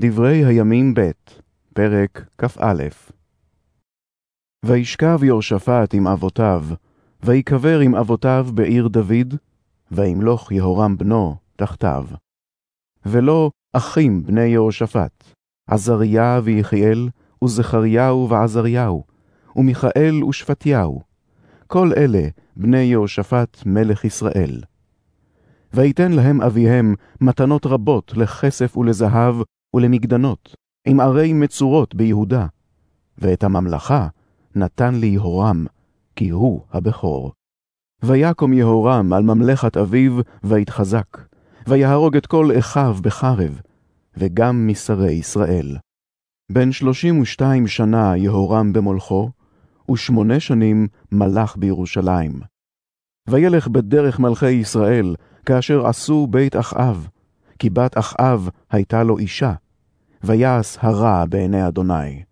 דברי הימים ב', פרק כ"א. וישכב יהושפט עם אבותיו, ויקבר עם אבותיו בעיר דוד, וימלוך יהורם בנו תחתיו. ולא אחים בני יהושפט, עזריה ויחיאל, וזכריהו ועזריהו, ומיכאל ושפטיהו, כל אלה בני יהושפט מלך ישראל. ויתן להם אביהם מתנות רבות לכסף ולזהב ולמגדנות, עם ערי מצורות ביהודה, ואת הממלכה נתן ליהורם, כי הוא הבכור. ויקום יהורם על ממלכת אביו, ויתחזק, ויהרוג את כל אחיו בחרב, וגם משרי ישראל. בן שלושים ושתיים שנה יהורם במולכו, ושמונה שנים מלך בירושלים. וילך בדרך מלכי ישראל, כאשר עשו בית אחאב, כי בת אחאב הייתה לו אישה, ויעש הרע בעיני אדוני.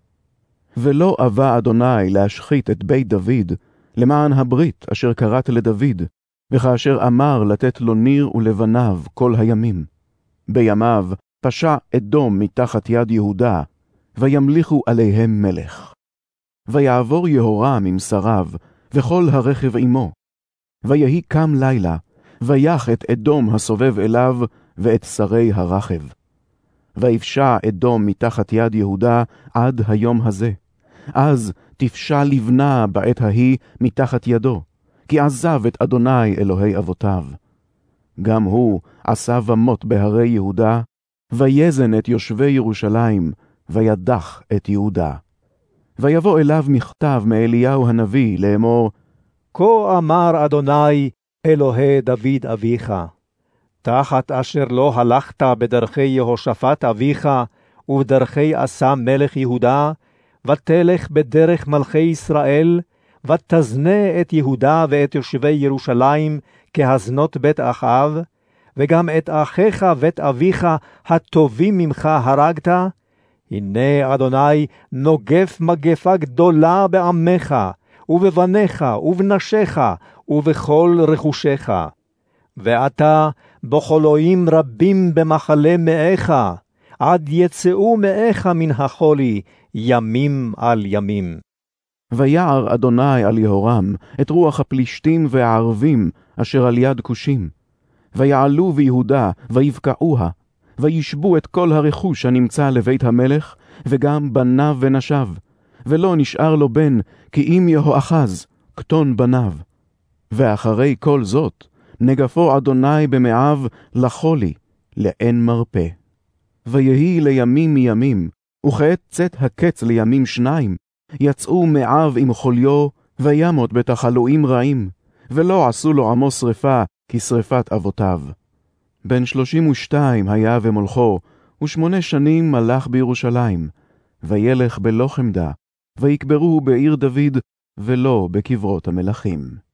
ולא אבה אדוני להשחית את בית דוד, למען הברית אשר קראת לדוד, וכאשר אמר לתת לו ניר ולבניו כל הימים. בימיו פשע אדום מתחת יד יהודה, וימליכו עליהם מלך. ויעבור יהורם עם שריו, וכל הרכב עמו. ויהי קם לילה, ויח את אדום הסובב אליו, ואת שרי הרכב. ויפשע אדום מתחת יד יהודה עד היום הזה. אז תפשע לבנה בעת ההיא מתחת ידו, כי עזב את אדוני אלוהי אבותיו. גם הוא עשה במות בהרי יהודה, ויזן את יושבי ירושלים, וידח את יהודה. ויבוא אליו מכתב מאליהו הנביא לאמור, כה אמר אדוני, אלוהי דוד אביך, תחת אשר לא הלכת בדרכי יהושפט אביך, ובדרכי עשה מלך יהודה, ותלך בדרך מלכי ישראל, ותזנה את יהודה ואת יושבי ירושלים כהזנות בית אחאב, וגם את אחיך ואת אביך הטובים ממך הרגת, הנה אדוני נוגף מגפה גדולה בעמך, ובבניך, ובנשיך, ובכל רכושך. ועתה בחולואים רבים במחלה מאיך, עד יצאו מאיך מן החולי, ימים על ימים. ויער אדוני על יהורם את רוח הפלישתים והערבים אשר על יד כושים. ויעלו ביהודה, ויבקעוה, וישבו את כל הרכוש הנמצא לבית המלך, וגם בניו ונשיו. ולא נשאר לו בן, כי אם יהואחז, קטון בניו. ואחרי כל זאת, נגפו אדוני במאיו לחולי, לאין מרפא. ויהי לימים מימים, וכעת צאת הקץ לימים שניים, יצאו מאיו עם חוליו, וימות בתחלואים רעים, ולא עשו לו עמו שרפה, כשרפת אבותיו. בן שלושים ושתיים היה ומולכו, ושמונה שנים מלך בירושלים, וילך בלא חמדה, ויקברוהו בעיר דוד, ולא בקברות המלכים.